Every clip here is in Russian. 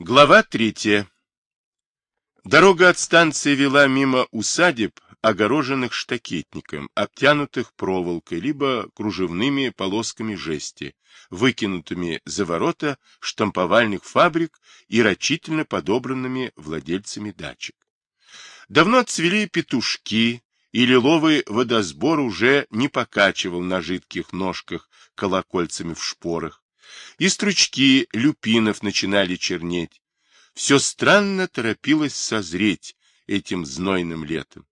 Глава третья. Дорога от станции вела мимо усадеб, огороженных штакетником, обтянутых проволокой, либо кружевными полосками жести, выкинутыми за ворота штамповальных фабрик и рачительно подобранными владельцами дачек. Давно отцвели петушки, и лиловый водосбор уже не покачивал на жидких ножках колокольцами в шпорах, и стручки люпинов начинали чернеть. Все странно торопилось созреть этим знойным летом.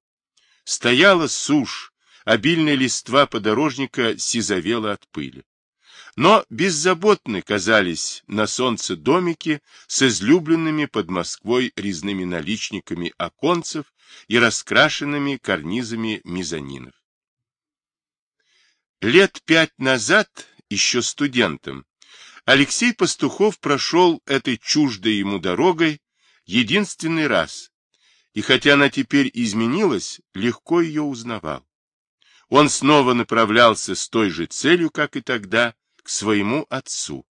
Стояла сушь, обильная листва подорожника сизовела от пыли. Но беззаботны казались на солнце домики с излюбленными под Москвой резными наличниками оконцев и раскрашенными карнизами мезонинов. Лет пять назад, еще студентом, Алексей Пастухов прошел этой чуждой ему дорогой единственный раз, и хотя она теперь изменилась, легко ее узнавал. Он снова направлялся с той же целью, как и тогда, к своему отцу.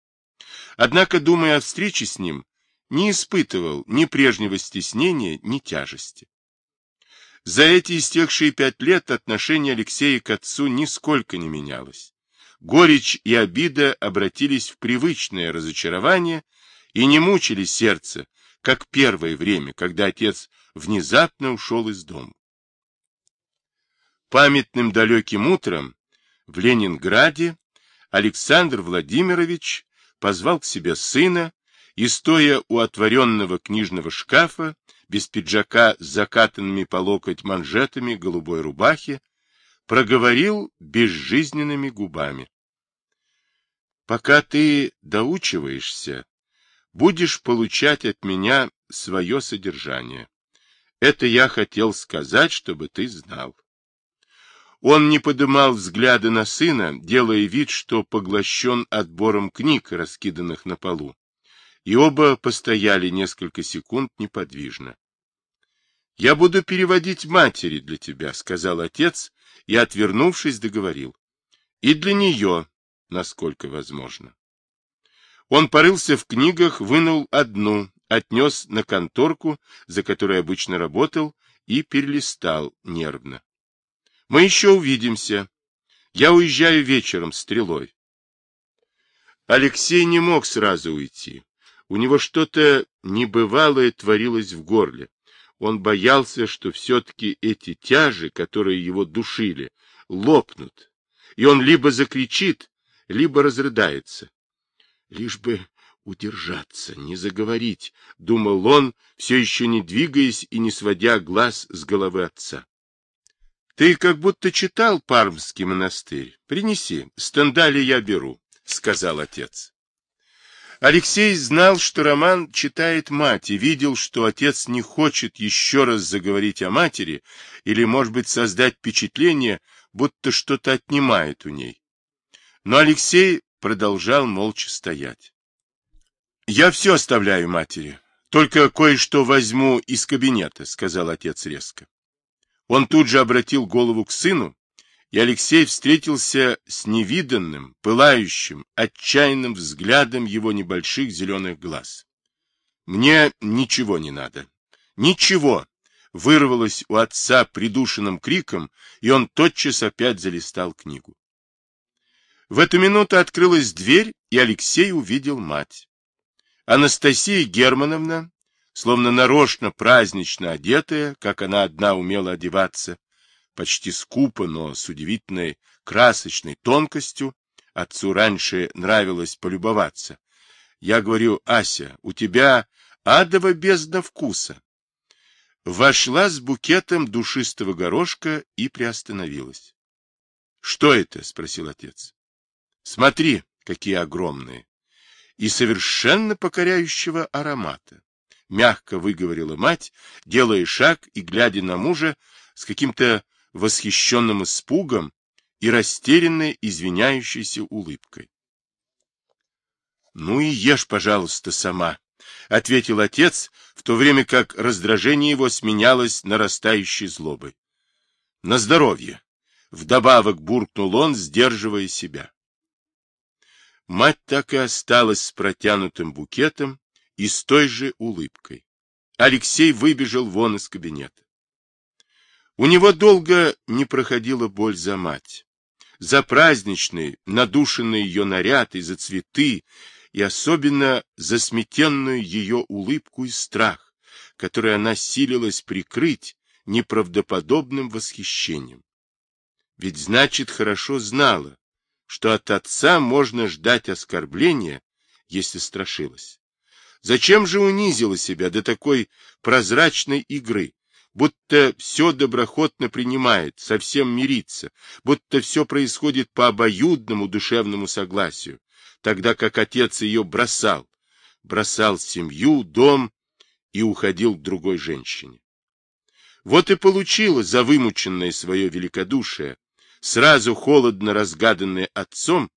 Однако, думая о встрече с ним, не испытывал ни прежнего стеснения, ни тяжести. За эти истекшие пять лет отношение Алексея к отцу нисколько не менялось. Горечь и обида обратились в привычное разочарование и не мучили сердце, как первое время, когда отец внезапно ушел из дома. Памятным далеким утром в Ленинграде Александр Владимирович позвал к себе сына и, стоя у отворенного книжного шкафа, без пиджака с закатанными по локоть манжетами голубой рубахи, проговорил безжизненными губами. Пока ты доучиваешься, будешь получать от меня свое содержание. Это я хотел сказать, чтобы ты знал. Он не подымал взгляда на сына, делая вид, что поглощен отбором книг, раскиданных на полу. И оба постояли несколько секунд неподвижно. — Я буду переводить матери для тебя, — сказал отец, и, отвернувшись, договорил. — И для нее, насколько возможно. Он порылся в книгах, вынул одну, отнес на конторку, за которой обычно работал, и перелистал нервно. Мы еще увидимся. Я уезжаю вечером стрелой. Алексей не мог сразу уйти. У него что-то небывалое творилось в горле. Он боялся, что все-таки эти тяжи, которые его душили, лопнут, и он либо закричит, либо разрыдается. Лишь бы удержаться, не заговорить, — думал он, все еще не двигаясь и не сводя глаз с головы отца. — Ты как будто читал Пармский монастырь. Принеси, стендали я беру, — сказал отец. Алексей знал, что Роман читает мать, и видел, что отец не хочет еще раз заговорить о матери или, может быть, создать впечатление, будто что-то отнимает у ней. Но Алексей продолжал молча стоять. — Я все оставляю матери, только кое-что возьму из кабинета, — сказал отец резко. Он тут же обратил голову к сыну, и Алексей встретился с невиданным, пылающим, отчаянным взглядом его небольших зеленых глаз. — Мне ничего не надо. Ничего! — вырвалось у отца придушенным криком, и он тотчас опять залистал книгу. В эту минуту открылась дверь, и Алексей увидел мать. Анастасия Германовна, словно нарочно празднично одетая, как она одна умела одеваться, почти скупо, но с удивительной красочной тонкостью, отцу раньше нравилось полюбоваться. Я говорю, Ася, у тебя адово бездна вкуса. Вошла с букетом душистого горошка и приостановилась. — Что это? — спросил отец. Смотри, какие огромные! И совершенно покоряющего аромата. Мягко выговорила мать, делая шаг и глядя на мужа с каким-то восхищенным испугом и растерянной, извиняющейся улыбкой. — Ну и ешь, пожалуйста, сама, — ответил отец, в то время как раздражение его сменялось нарастающей злобой. — На здоровье! — вдобавок буркнул он, сдерживая себя. Мать так и осталась с протянутым букетом и с той же улыбкой. Алексей выбежал вон из кабинета. У него долго не проходила боль за мать. За праздничный, надушенный ее наряд и за цветы, и особенно за сметенную ее улыбку и страх, который она силилась прикрыть неправдоподобным восхищением. Ведь, значит, хорошо знала, что от отца можно ждать оскорбления, если страшилась. Зачем же унизила себя до такой прозрачной игры, будто все доброхотно принимает, совсем мирится, будто все происходит по обоюдному душевному согласию, тогда как отец ее бросал, бросал семью, дом и уходил к другой женщине. Вот и получила за вымученное свое великодушие, сразу холодно разгаданное отцом,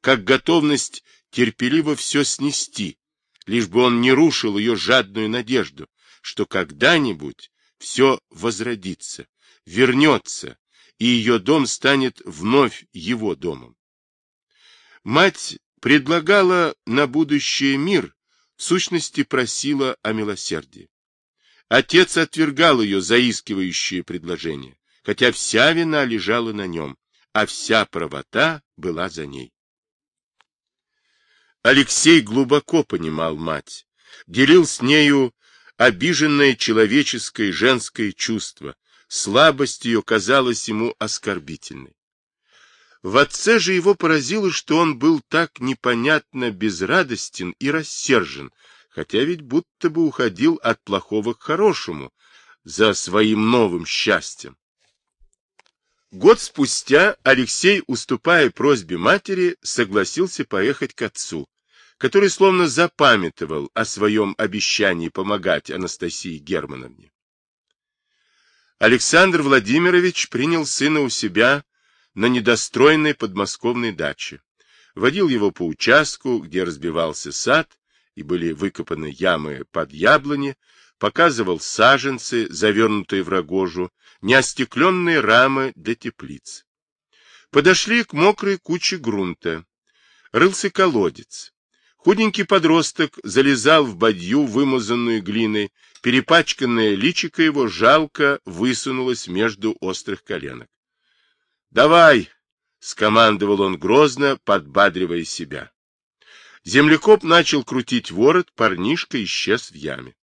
как готовность терпеливо все снести, лишь бы он не рушил ее жадную надежду, что когда-нибудь все возродится, вернется, и ее дом станет вновь его домом. Мать предлагала на будущее мир, в сущности просила о милосердии. Отец отвергал ее заискивающее предложение, хотя вся вина лежала на нем, а вся правота была за ней. Алексей глубоко понимал мать, делил с нею обиженное человеческое женское чувство, слабость ее казалась ему оскорбительной. В отце же его поразило, что он был так непонятно безрадостен и рассержен, хотя ведь будто бы уходил от плохого к хорошему, за своим новым счастьем. Год спустя Алексей, уступая просьбе матери, согласился поехать к отцу, который словно запамятовал о своем обещании помогать Анастасии Германовне. Александр Владимирович принял сына у себя на недостроенной подмосковной даче, водил его по участку, где разбивался сад и были выкопаны ямы под яблони, показывал саженцы, завернутые в рогожу, неостекленные рамы для теплиц. Подошли к мокрой куче грунта. Рылся колодец. Худенький подросток залезал в бадью, вымазанную глиной, перепачканное личико его жалко высунулось между острых коленок. — Давай! — скомандовал он грозно, подбадривая себя. Землекоп начал крутить ворот, парнишка исчез в яме. —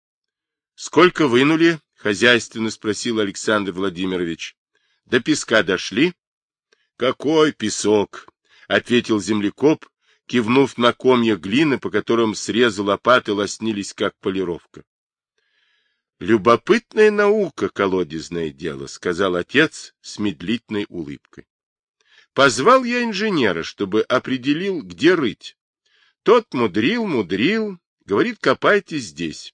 Сколько вынули? — хозяйственно спросил Александр Владимирович. — До песка дошли? — Какой песок? — ответил землекоп, кивнув на комья глины, по которым срезы лопаты лоснились, как полировка. — Любопытная наука, колодезное дело, — сказал отец с медлительной улыбкой. Позвал я инженера, чтобы определил, где рыть. Тот мудрил, мудрил, говорит, копайте здесь.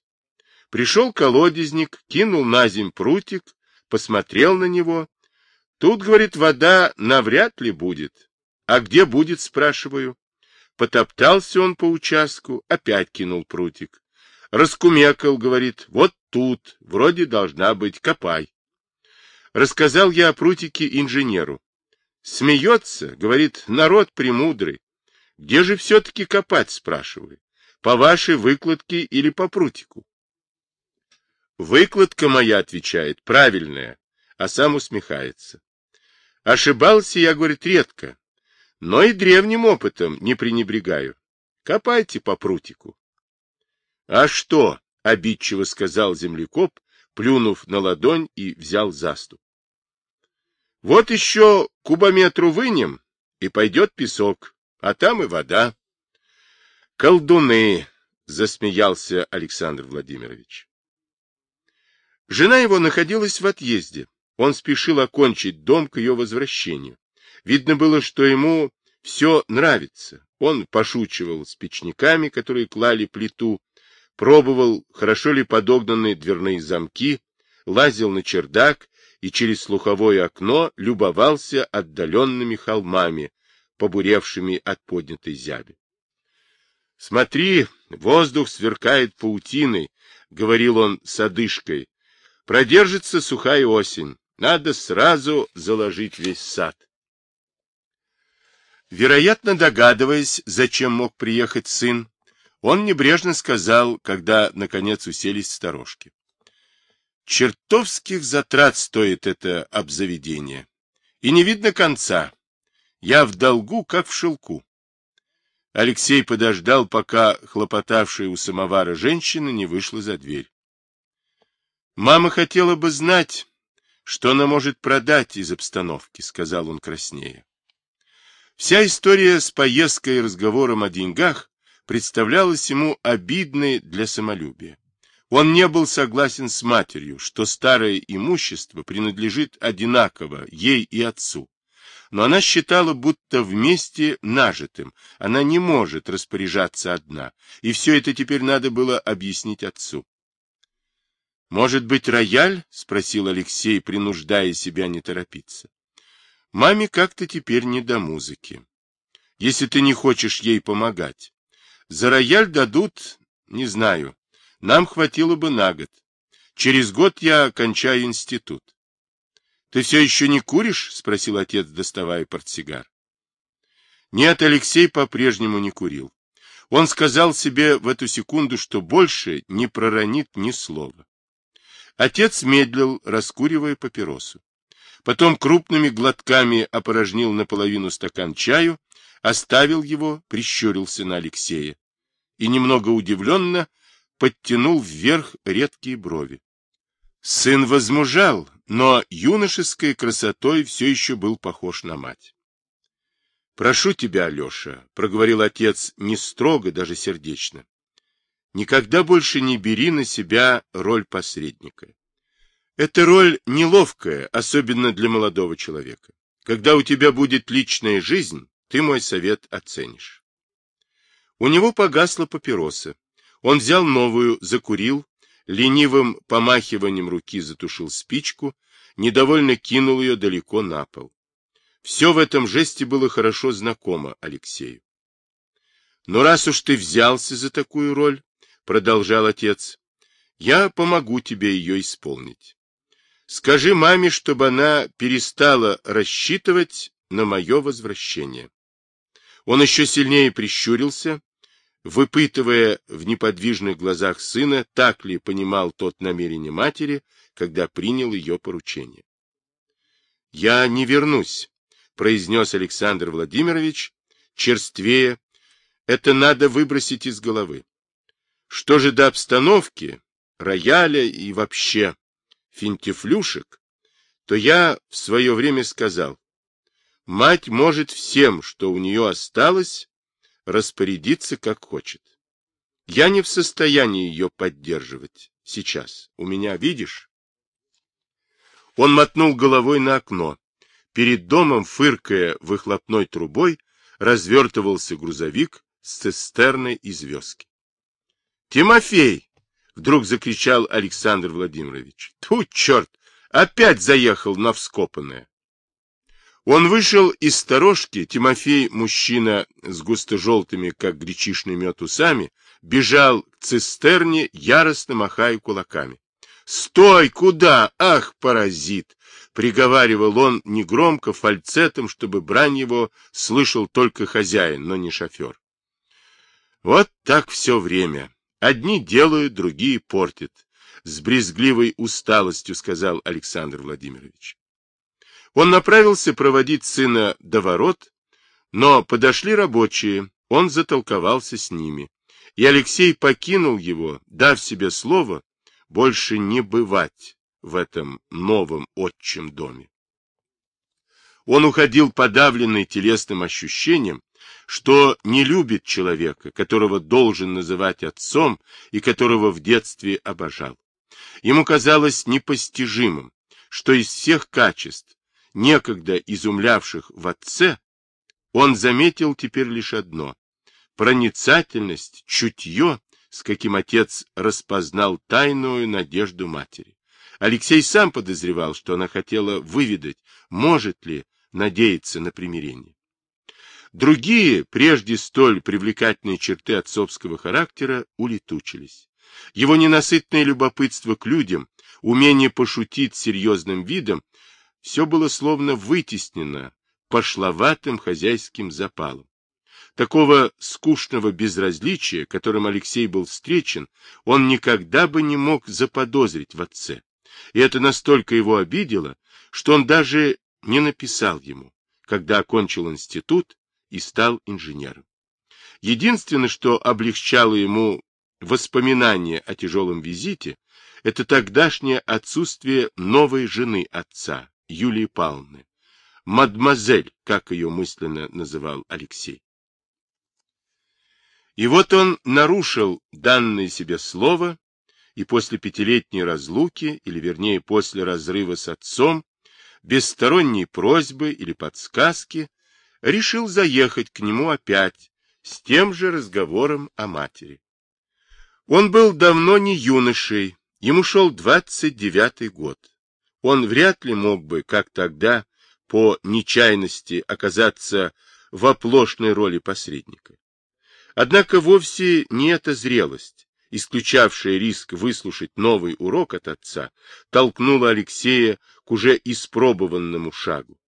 Пришел колодезник, кинул на земь прутик, посмотрел на него. Тут, говорит, вода навряд ли будет. А где будет, спрашиваю. Потоптался он по участку, опять кинул прутик. Раскумекал, говорит, вот тут, вроде должна быть, копай. Рассказал я о прутике инженеру. Смеется, говорит, народ премудрый. Где же все-таки копать, спрашиваю. По вашей выкладке или по прутику? Выкладка моя, отвечает, правильная, а сам усмехается. Ошибался я, говорит, редко, но и древним опытом не пренебрегаю. Копайте по прутику. — А что? — обидчиво сказал землекоп, плюнув на ладонь и взял заступ. — Вот еще кубометру вынем, и пойдет песок, а там и вода. — Колдуны! — засмеялся Александр Владимирович. Жена его находилась в отъезде. Он спешил окончить дом к ее возвращению. Видно было, что ему все нравится. Он пошучивал с печниками, которые клали плиту, пробовал, хорошо ли подогнаны дверные замки, лазил на чердак и через слуховое окно любовался отдаленными холмами, побуревшими от поднятой зяби. — Смотри, воздух сверкает паутиной, — говорил он с одышкой. — Продержится сухая осень. Надо сразу заложить весь сад. Вероятно, догадываясь, зачем мог приехать сын, Он небрежно сказал, когда, наконец, уселись в сторожке. Чертовских затрат стоит это обзаведение. И не видно конца. Я в долгу, как в шелку. Алексей подождал, пока хлопотавшая у самовара женщина не вышла за дверь. Мама хотела бы знать, что она может продать из обстановки, сказал он краснея. Вся история с поездкой и разговором о деньгах представлялась ему обидной для самолюбия. Он не был согласен с матерью, что старое имущество принадлежит одинаково ей и отцу. Но она считала, будто вместе нажитым она не может распоряжаться одна, и все это теперь надо было объяснить отцу. «Может быть, рояль?» — спросил Алексей, принуждая себя не торопиться. «Маме как-то теперь не до музыки. Если ты не хочешь ей помогать. За рояль дадут, не знаю, нам хватило бы на год. Через год я кончаю институт. — Ты все еще не куришь? — спросил отец, доставая портсигар. Нет, Алексей по-прежнему не курил. Он сказал себе в эту секунду, что больше не проронит ни слова. Отец медлил, раскуривая папиросу. Потом крупными глотками опорожнил наполовину стакан чаю, оставил его, прищурился на Алексея и немного удивленно подтянул вверх редкие брови. Сын возмужал, но юношеской красотой все еще был похож на мать. — Прошу тебя, Алеша, — проговорил отец не строго, даже сердечно, — никогда больше не бери на себя роль посредника. Эта роль неловкая, особенно для молодого человека. Когда у тебя будет личная жизнь, ты мой совет оценишь. У него погасла папироса. Он взял новую, закурил, ленивым помахиванием руки затушил спичку, недовольно кинул ее далеко на пол. Все в этом жесте было хорошо знакомо Алексею. «Но раз уж ты взялся за такую роль, — продолжал отец, — я помогу тебе ее исполнить. Скажи маме, чтобы она перестала рассчитывать на мое возвращение». Он еще сильнее прищурился, выпытывая в неподвижных глазах сына, так ли понимал тот намерение матери, когда принял ее поручение. — Я не вернусь, — произнес Александр Владимирович, черствее. Это надо выбросить из головы. Что же до обстановки, рояля и вообще финтифлюшек, то я в свое время сказал, мать может всем, что у нее осталось, распорядиться как хочет. Я не в состоянии ее поддерживать сейчас. У меня, видишь? Он мотнул головой на окно. Перед домом, фыркая выхлопной трубой, развертывался грузовик с цистерной и звездки. «Тимофей!» — вдруг закричал Александр Владимирович. «Тьфу, черт! Опять заехал на вскопанное!» Он вышел из сторожки, Тимофей, мужчина с густо-желтыми, как гречишный мед, усами, бежал к цистерне, яростно махая кулаками. «Стой! Куда? Ах, паразит!» — приговаривал он негромко, фальцетом, чтобы брань его слышал только хозяин, но не шофер. Вот так все время. Одни делают, другие портят. С брезгливой усталостью сказал Александр Владимирович. Он направился проводить сына до ворот, но подошли рабочие, он затолковался с ними, и Алексей покинул его, дав себе слово больше не бывать в этом новом отчим доме. Он уходил подавленный телесным ощущением, что не любит человека, которого должен называть отцом и которого в детстве обожал. Ему казалось непостижимым, что из всех качеств, некогда изумлявших в отце, он заметил теперь лишь одно — проницательность, чутье, с каким отец распознал тайную надежду матери. Алексей сам подозревал, что она хотела выведать, может ли надеяться на примирение. Другие, прежде столь привлекательные черты отцовского характера, улетучились. Его ненасытное любопытство к людям, умение пошутить серьезным видом все было словно вытеснено пошловатым хозяйским запалом. Такого скучного безразличия, которым Алексей был встречен, он никогда бы не мог заподозрить в отце. И это настолько его обидело, что он даже не написал ему, когда окончил институт и стал инженером. Единственное, что облегчало ему воспоминания о тяжелом визите, это тогдашнее отсутствие новой жены отца, Юлии Павловны, мадемуазель, как ее мысленно называл Алексей. И вот он нарушил данное себе слово, и после пятилетней разлуки, или вернее после разрыва с отцом, без сторонней просьбы или подсказки, решил заехать к нему опять с тем же разговором о матери. Он был давно не юношей, ему шел двадцать девятый год. Он вряд ли мог бы, как тогда, по нечаянности оказаться в оплошной роли посредника. Однако вовсе не эта зрелость, исключавшая риск выслушать новый урок от отца, толкнула Алексея к уже испробованному шагу.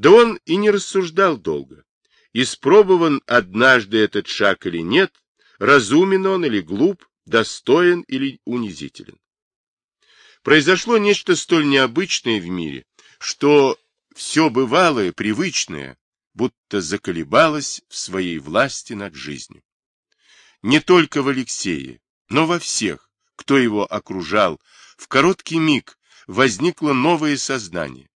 Да он и не рассуждал долго. Испробован однажды этот шаг или нет, разумен он или глуп, достоин или унизителен. Произошло нечто столь необычное в мире, что все бывалое, привычное, будто заколебалось в своей власти над жизнью. Не только в Алексее, но во всех, кто его окружал, в короткий миг возникло новое сознание.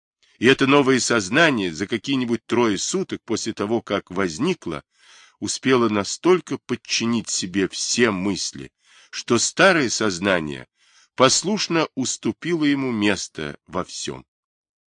И это новое сознание за какие-нибудь трое суток после того, как возникло, успело настолько подчинить себе все мысли, что старое сознание послушно уступило ему место во всем.